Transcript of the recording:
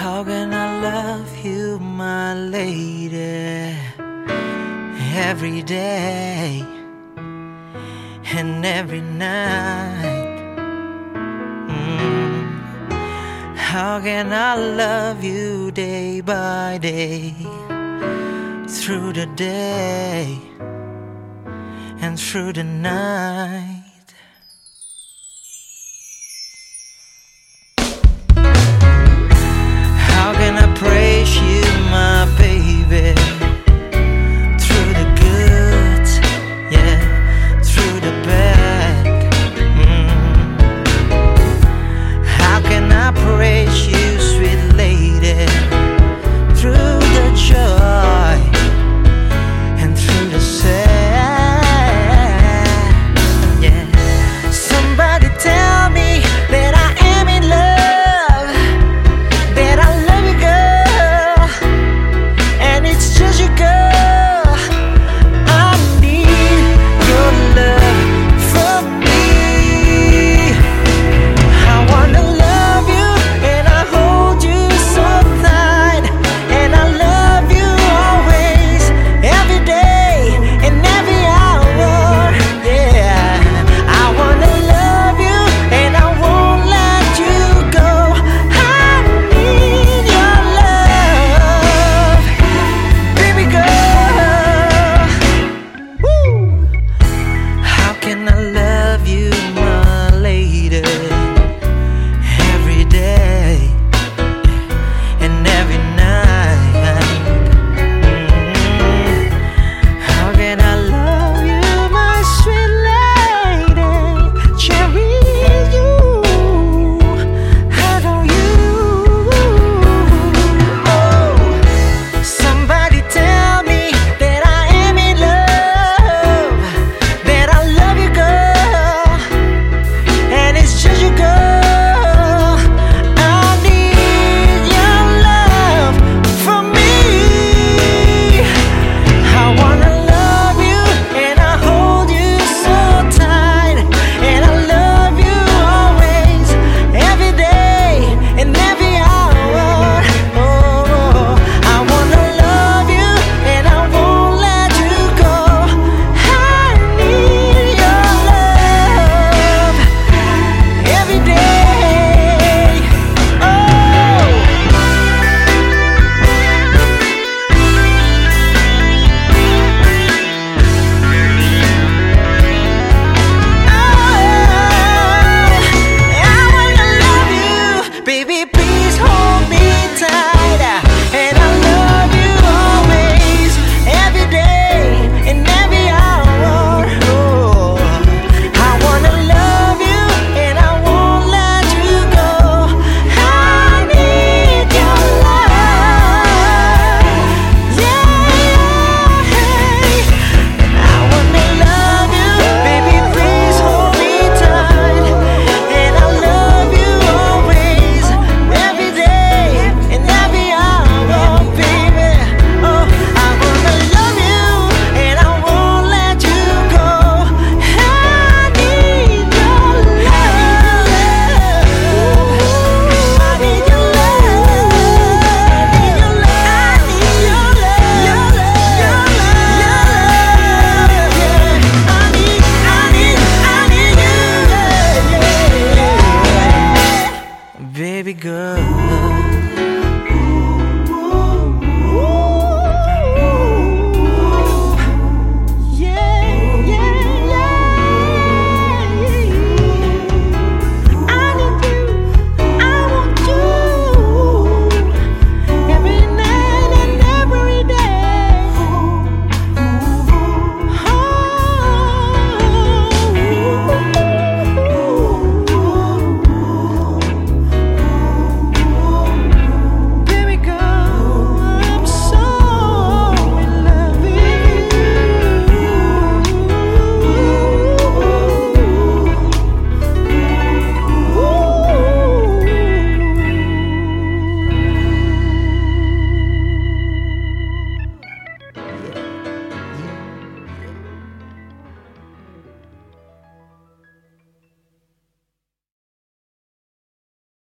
How can I love you, my lady, every day and every night? Mm. How can I love you day by day, through the day and through the night?